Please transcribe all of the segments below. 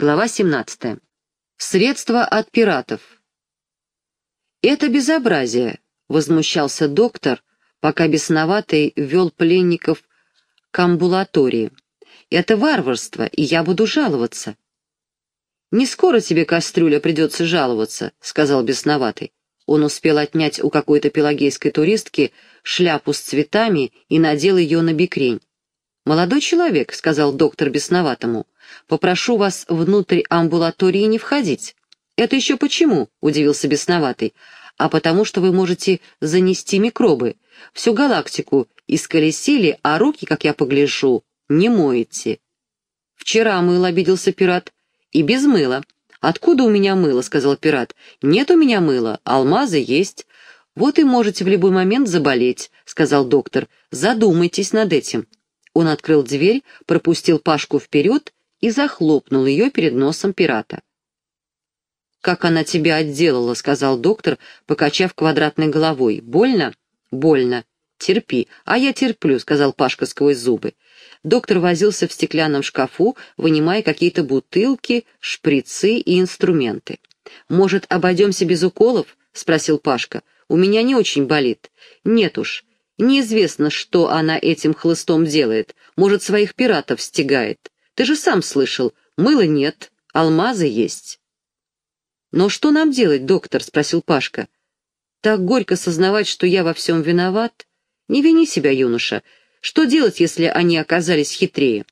Глава 17. Средства от пиратов. «Это безобразие», — возмущался доктор, пока бесноватый вел пленников к амбулатории. «Это варварство, и я буду жаловаться». «Не скоро тебе, кастрюля, придется жаловаться», — сказал бесноватый. Он успел отнять у какой-то пелагейской туристки шляпу с цветами и надел ее на бикрень. «Молодой человек», — сказал доктор бесноватому, — «попрошу вас внутрь амбулатории не входить». «Это еще почему?» — удивился бесноватый. «А потому что вы можете занести микробы. Всю галактику исколесили, а руки, как я погляжу, не моете». «Вчера мыл», — обиделся пират. «И без мыла». «Откуда у меня мыло?» — сказал пират. «Нет у меня мыла, алмазы есть». «Вот и можете в любой момент заболеть», — сказал доктор. «Задумайтесь над этим». Он открыл дверь, пропустил Пашку вперед и захлопнул ее перед носом пирата. «Как она тебя отделала», — сказал доктор, покачав квадратной головой. «Больно?» «Больно. Терпи. А я терплю», — сказал Пашка сквозь зубы. Доктор возился в стеклянном шкафу, вынимая какие-то бутылки, шприцы и инструменты. «Может, обойдемся без уколов?» — спросил Пашка. «У меня не очень болит». «Нет уж. Неизвестно, что она этим хлыстом делает. Может, своих пиратов стегает. Ты же сам слышал, мыла нет, алмазы есть. «Но что нам делать, доктор?» — спросил Пашка. «Так горько сознавать, что я во всем виноват. Не вини себя, юноша. Что делать, если они оказались хитрее?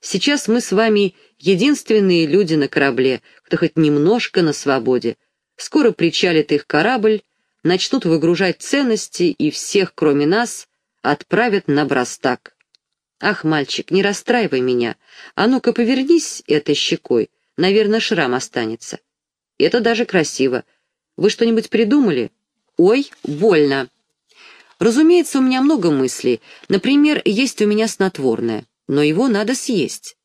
Сейчас мы с вами единственные люди на корабле, кто хоть немножко на свободе. Скоро причалит их корабль, начнут выгружать ценности и всех, кроме нас, отправят на брастак. Ах, мальчик, не расстраивай меня. А ну-ка повернись этой щекой, наверное, шрам останется. Это даже красиво. Вы что-нибудь придумали? Ой, больно. Разумеется, у меня много мыслей. Например, есть у меня снотворное, но его надо съесть.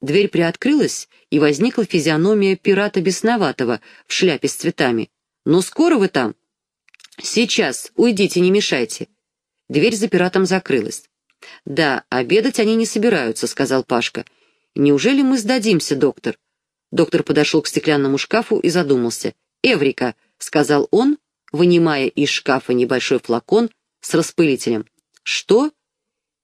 Дверь приоткрылась, и возникла физиономия пирата Бесноватого в шляпе с цветами. «Ну, скоро вы там?» «Сейчас, уйдите, не мешайте». Дверь за пиратом закрылась. «Да, обедать они не собираются», — сказал Пашка. «Неужели мы сдадимся, доктор?» Доктор подошел к стеклянному шкафу и задумался. «Эврика», — сказал он, вынимая из шкафа небольшой флакон с распылителем. «Что?»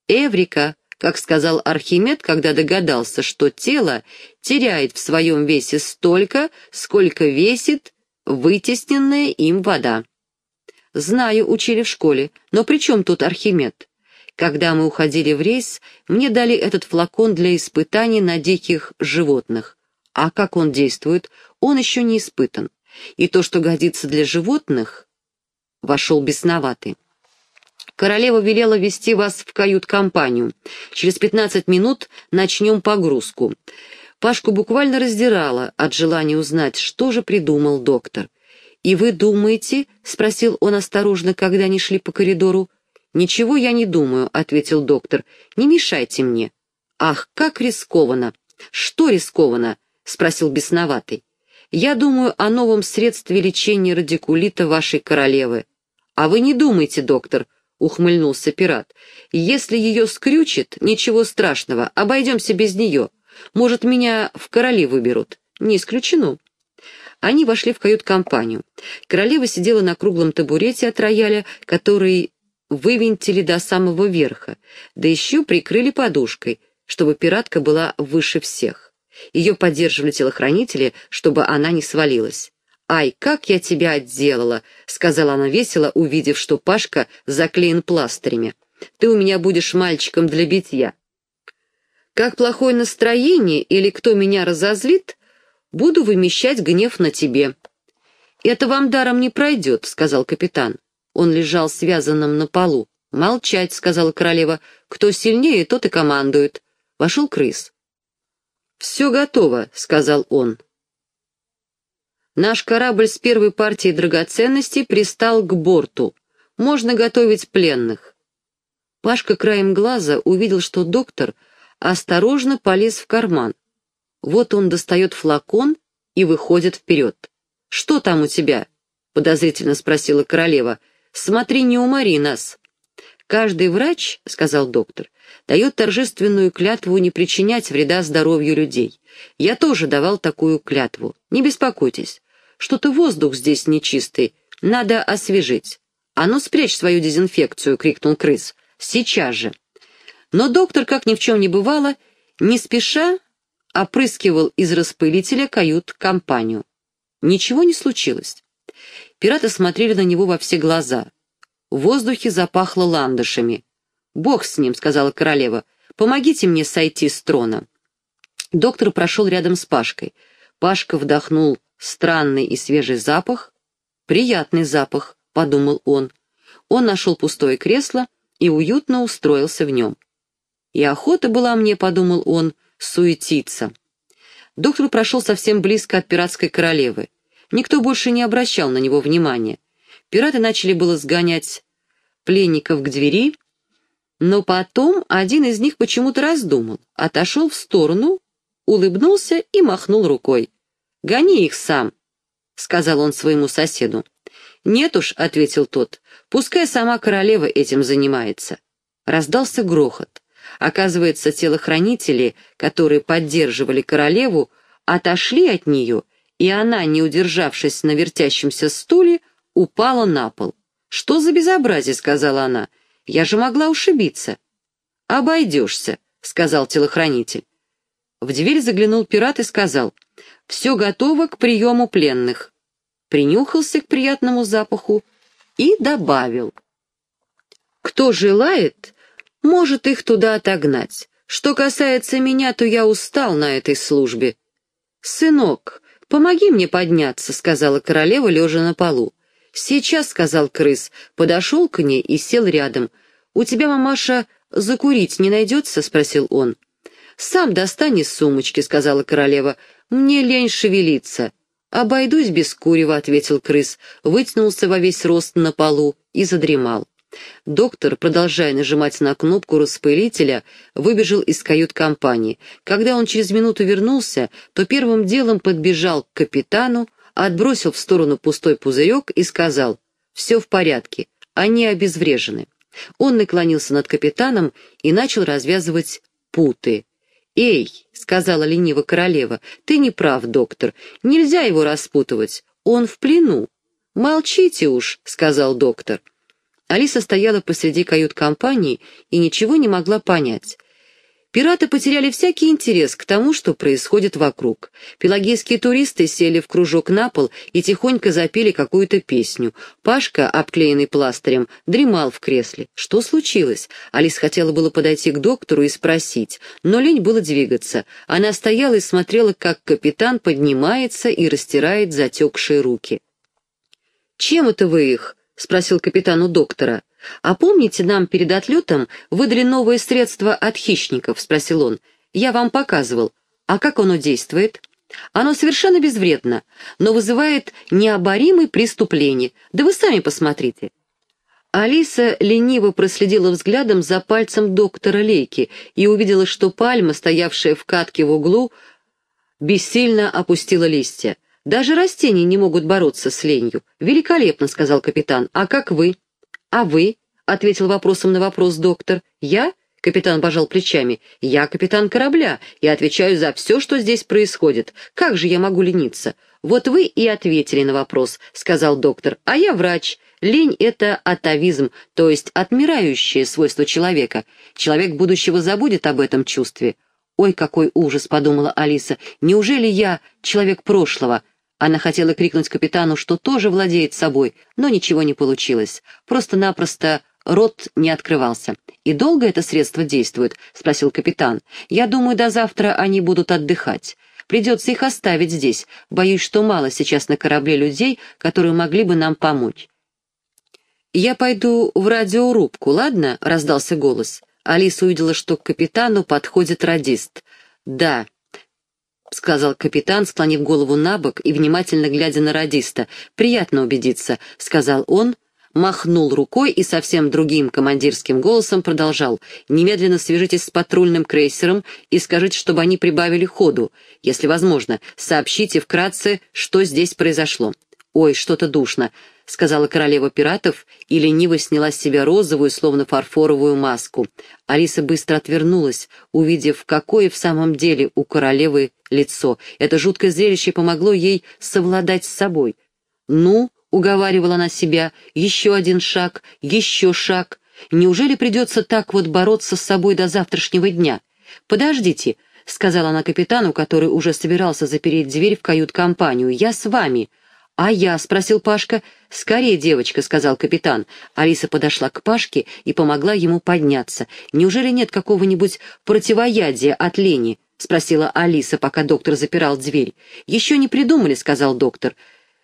«Эврика», как сказал Архимед, когда догадался, что тело теряет в своем весе столько, сколько весит вытесненная им вода. «Знаю, учили в школе, но при чем тут Архимед? Когда мы уходили в рейс, мне дали этот флакон для испытаний на диких животных. А как он действует, он еще не испытан. И то, что годится для животных, вошел бесноватый. Королева велела вести вас в кают-компанию. Через пятнадцать минут начнем погрузку. Пашку буквально раздирала от желания узнать, что же придумал доктор. «И вы думаете?» — спросил он осторожно, когда они шли по коридору. «Ничего я не думаю», — ответил доктор. «Не мешайте мне». «Ах, как рискованно!» «Что рискованно?» — спросил бесноватый. «Я думаю о новом средстве лечения радикулита вашей королевы». «А вы не думайте, доктор», — ухмыльнулся пират. «Если ее скрючит, ничего страшного, обойдемся без нее. Может, меня в короли выберут?» «Не исключено». Они вошли в кают-компанию. Королева сидела на круглом табурете от рояля, который вывинтили до самого верха, да еще прикрыли подушкой, чтобы пиратка была выше всех. Ее поддерживали телохранители, чтобы она не свалилась. «Ай, как я тебя отделала!» — сказала она весело, увидев, что Пашка заклеен пластырями. «Ты у меня будешь мальчиком для битья». «Как плохое настроение или кто меня разозлит, буду вымещать гнев на тебе». «Это вам даром не пройдет», — сказал капитан. Он лежал связанным на полу. «Молчать», — сказала королева. «Кто сильнее, тот и командует». Вошел крыс. «Все готово», — сказал он. Наш корабль с первой партией драгоценностей пристал к борту. Можно готовить пленных. Пашка краем глаза увидел, что доктор осторожно полез в карман. Вот он достает флакон и выходит вперед. «Что там у тебя?» — подозрительно спросила королева. «Смотри, не умори нас». «Каждый врач, — сказал доктор, дает торжественную клятву не причинять вреда здоровью людей. Я тоже давал такую клятву. Не беспокойтесь. Что-то воздух здесь нечистый, надо освежить. «А ну, спрячь свою дезинфекцию!» — крикнул крыс. «Сейчас же!» Но доктор, как ни в чем не бывало, не спеша опрыскивал из распылителя кают-компанию. Ничего не случилось. Пираты смотрели на него во все глаза. В воздухе запахло ландышами. «Бог с ним», — сказала королева, — «помогите мне сойти с трона». Доктор прошел рядом с Пашкой. Пашка вдохнул странный и свежий запах. «Приятный запах», — подумал он. Он нашел пустое кресло и уютно устроился в нем. «И охота была мне», — подумал он, — «суетиться». Доктор прошел совсем близко от пиратской королевы. Никто больше не обращал на него внимания. Пираты начали было сгонять пленников к двери, но потом один из них почему-то раздумал, отошел в сторону, улыбнулся и махнул рукой. «Гони их сам», — сказал он своему соседу. «Нет уж», — ответил тот, — «пускай сама королева этим занимается». Раздался грохот. Оказывается, телохранители, которые поддерживали королеву, отошли от нее, и она, не удержавшись на вертящемся стуле, упала на пол. «Что за безобразие?» — сказала она. «Я же могла ушибиться». «Обойдешься», — сказал телохранитель. В дверь заглянул пират и сказал, «Все готово к приему пленных». Принюхался к приятному запаху и добавил, «Кто желает, может их туда отогнать. Что касается меня, то я устал на этой службе». «Сынок, помоги мне подняться», — сказала королева, лежа на полу. «Сейчас», — сказал крыс, подошел к ней и сел рядом. «У тебя, мамаша, закурить не найдется?» — спросил он. «Сам достань из сумочки», — сказала королева. «Мне лень шевелиться». «Обойдусь без курева», — ответил крыс, вытянулся во весь рост на полу и задремал. Доктор, продолжая нажимать на кнопку распылителя, выбежал из кают-компании. Когда он через минуту вернулся, то первым делом подбежал к капитану, отбросил в сторону пустой пузырек и сказал «Все в порядке, они обезврежены». Он наклонился над капитаном и начал развязывать путы. «Эй», — сказала лениво королева, — «ты не прав, доктор, нельзя его распутывать, он в плену». «Молчите уж», — сказал доктор. Алиса стояла посреди кают-компании и ничего не могла понять. Пираты потеряли всякий интерес к тому, что происходит вокруг. Пелагейские туристы сели в кружок на пол и тихонько запели какую-то песню. Пашка, обклеенный пластырем, дремал в кресле. Что случилось? Алис хотела было подойти к доктору и спросить, но лень было двигаться. Она стояла и смотрела, как капитан поднимается и растирает затекшие руки. «Чем это вы их?» — спросил капитан у доктора. «А помните, нам перед отлетом выдали новые средства от хищников?» — спросил он. «Я вам показывал. А как оно действует?» «Оно совершенно безвредно, но вызывает необоримые преступления. Да вы сами посмотрите». Алиса лениво проследила взглядом за пальцем доктора Лейки и увидела, что пальма, стоявшая в катке в углу, бессильно опустила листья. «Даже растения не могут бороться с ленью. Великолепно», — сказал капитан. «А как вы?» «А вы?» — ответил вопросом на вопрос доктор. «Я?» — капитан пожал плечами. «Я капитан корабля и отвечаю за все, что здесь происходит. Как же я могу лениться?» «Вот вы и ответили на вопрос», — сказал доктор. «А я врач. Лень — это атовизм, то есть отмирающее свойство человека. Человек будущего забудет об этом чувстве». «Ой, какой ужас!» — подумала Алиса. «Неужели я человек прошлого?» Она хотела крикнуть капитану, что тоже владеет собой, но ничего не получилось. Просто-напросто рот не открывался. «И долго это средство действует?» — спросил капитан. «Я думаю, до завтра они будут отдыхать. Придется их оставить здесь. Боюсь, что мало сейчас на корабле людей, которые могли бы нам помочь». «Я пойду в радиорубку, ладно?» — раздался голос. Алиса увидела, что к капитану подходит радист. «Да», — сказал капитан, склонив голову на бок и внимательно глядя на радиста. «Приятно убедиться», — сказал он, махнул рукой и совсем другим командирским голосом продолжал. «Немедленно свяжитесь с патрульным крейсером и скажите, чтобы они прибавили ходу. Если возможно, сообщите вкратце, что здесь произошло». «Ой, что-то душно», — сказала королева пиратов и лениво сняла с себя розовую, словно фарфоровую маску. Алиса быстро отвернулась, увидев, какое в самом деле у королевы лицо. Это жуткое зрелище помогло ей совладать с собой. «Ну», — уговаривала она себя, — «еще один шаг, еще шаг. Неужели придется так вот бороться с собой до завтрашнего дня? Подождите», — сказала она капитану, который уже собирался запереть дверь в кают-компанию, — «я с вами». «А я?» — спросил Пашка. «Скорее, девочка», — сказал капитан. Алиса подошла к Пашке и помогла ему подняться. «Неужели нет какого-нибудь противоядия от лени?» — спросила Алиса, пока доктор запирал дверь. «Еще не придумали», — сказал доктор.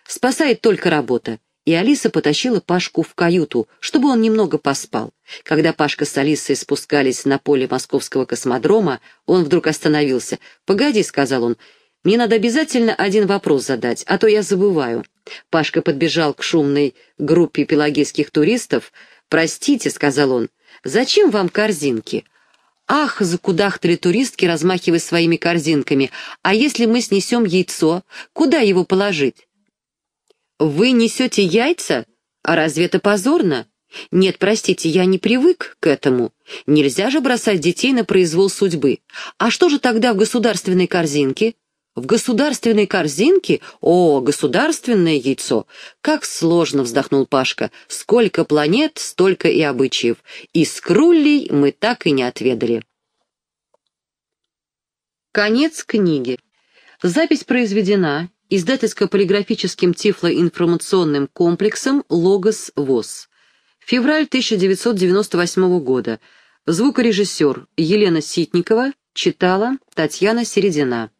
«Спасает только работа». И Алиса потащила Пашку в каюту, чтобы он немного поспал. Когда Пашка с Алисой спускались на поле московского космодрома, он вдруг остановился. «Погоди», — сказал он, — мне надо обязательно один вопрос задать, а то я забываю». Пашка подбежал к шумной группе пелагейских туристов. «Простите», — сказал он, — «зачем вам корзинки?» «Ах!» — закудахтали туристки, размахивая своими корзинками. «А если мы снесем яйцо, куда его положить?» «Вы несете яйца? А разве это позорно?» «Нет, простите, я не привык к этому. Нельзя же бросать детей на произвол судьбы. А что же тогда в государственной корзинке?» В государственной корзинке? О, государственное яйцо! Как сложно, вздохнул Пашка. Сколько планет, столько и обычаев. И скруллей мы так и не отведали. Конец книги. Запись произведена издательско-полиграфическим тифлоинформационным комплексом «Логос ВОЗ». Февраль 1998 года. Звукорежиссер Елена Ситникова читала Татьяна Середина.